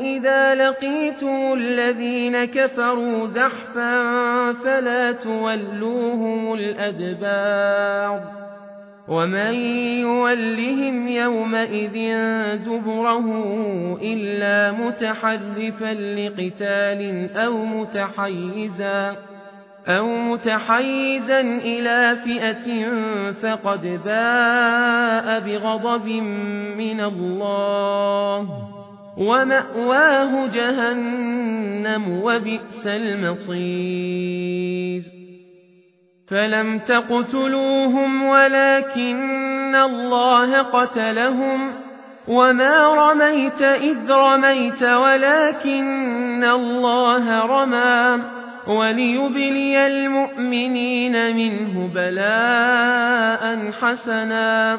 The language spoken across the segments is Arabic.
إذا لقيتم الذين كفروا زحفا فلا تولوهم الأدبار ومن يولهم يومئذ دبره إلا متحرفا لقتال أو متحيزا أو متحيزا إلى فئة فقد باء بغضب من الله ومأواه جهنم وبئس المصير. فلم تقتلوهم ولكن الله قتلهم وما رميت إذ رميت ولكن الله رمى وليبلي المؤمنين منه بلاء حسنا.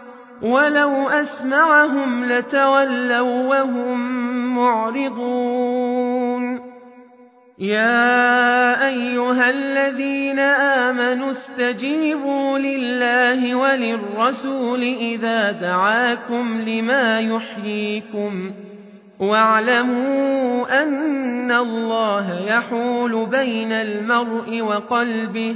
ولو اسمعهم لتولوا وهم معرضون يا أيها الذين آمنوا استجيبوا لله وللرسول إذا دعاكم لما يحييكم واعلموا أن الله يحول بين المرء وقلبه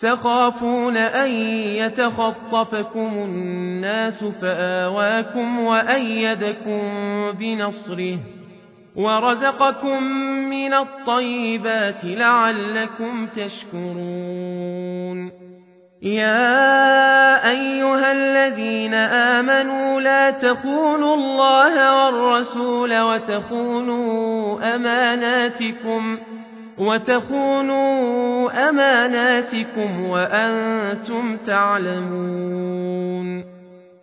تخافون أن يتخطفكم الناس فآواكم وأيدكم بنصره ورزقكم من الطيبات لعلكم تشكرون يا أيها الذين آمنوا لا تخونوا الله والرسول وتخونوا أماناتكم وتخونوا أماناتكم وأنتم تعلمون.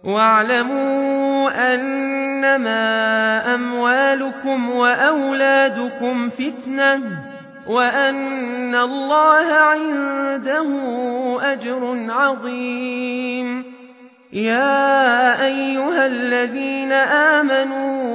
واعلموا أنما أموالكم وأولادكم فتنة وأن الله عنده أجر عظيم. يا أيها الذين آمنوا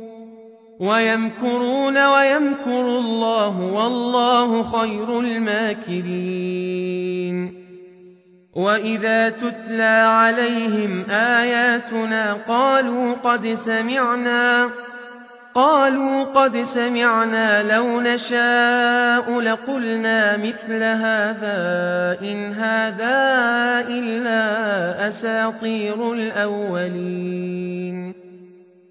ويمكرون ويمكر الله والله خير الماكرين. وإذا تتلى عليهم آياتنا قالوا قد سمعنا قالوا قد سمعنا لو نشاء لقلنا مثل هذا إن هذا إلا أساطير الأولين.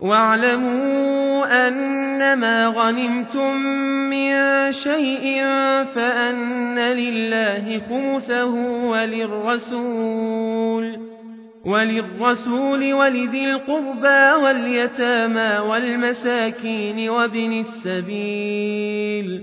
واعلموا أنما غنمتم من شيء فأن لله خمسه وللرسول وللرسول ولذي القربى واليتامى والمساكين وابن السبيل.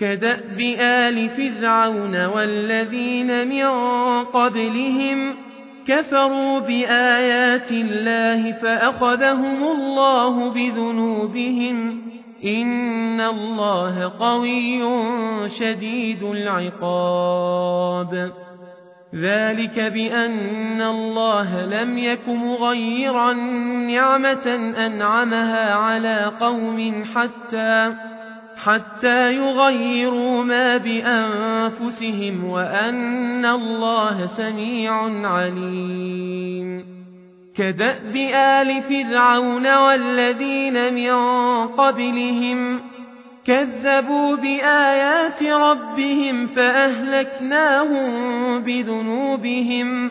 كدأب آل فرعون والذين من قبلهم كفروا بآيات الله فأخذهم الله بذنوبهم إن الله قوي شديد العقاب. ذلك بأن الله لم يك مغيرا نعمة أنعمها على قوم حتى حتى يغيروا ما بأنفسهم وأن الله سميع عليم. كدأب آل فرعون والذين من قبلهم كذبوا بآيات ربهم فأهلكناهم بذنوبهم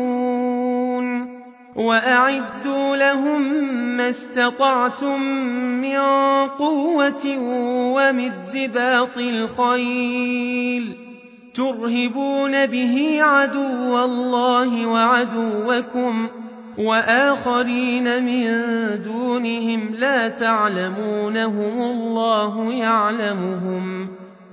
وأعدوا لهم ما استطعتم من قوة ومن زباط الخيل ترهبون به عدو الله وعدوكم وآخرين من دونهم لا تعلمونهم الله يعلمهم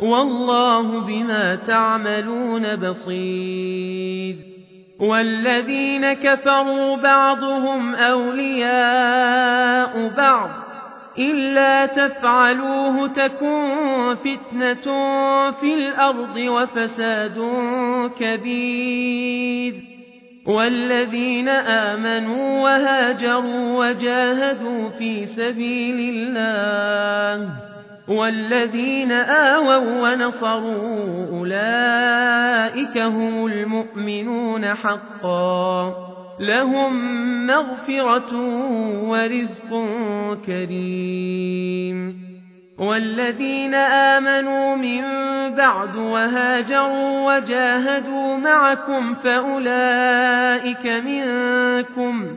والله بما تعملون بصير. والذين كفروا بعضهم أولياء بعض. إلا تفعلوه تكن فتنة في الأرض وفساد كبير. والذين آمنوا وهاجروا وجاهدوا في سبيل الله والذين آووا ونصروا أولئك هم المؤمنون حقا. لهم مغفرة ورزق كريم. والذين آمنوا من بعد وهاجروا وجاهدوا معكم فأولئك منكم.